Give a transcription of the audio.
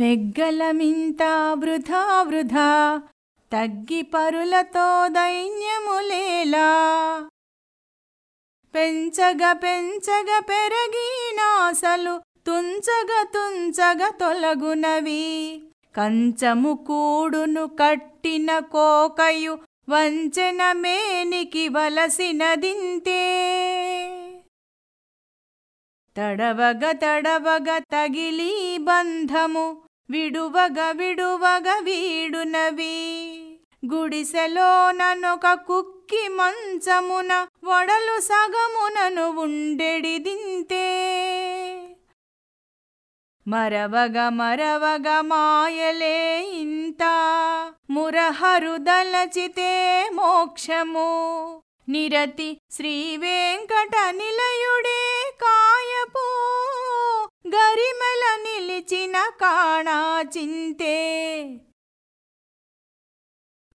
వెగ్గలమింత వృధా వృధా తగ్గి పరులతో దైన్యములేలా పెంచగ పెంచగ పెరగినాసలు తుంచగ తుంచగ తొలగునవి. కంచము కూడును కట్టిన కోకయు వంచెన మేనికి వలసినదింతే. తడవగ తడవగ తగిలి బంధము విడువగ విడువగ వీడునవి. గుడిసెలోననొక కుక్కి మంచమున వడలు సగమునను ఉండెడిదింతే మరవగ మరవగ మాయలే ఇంత. మురహరుదలచితే మోక్షము. నిరతి శ్రీ నిలిచిన కాణా చింతే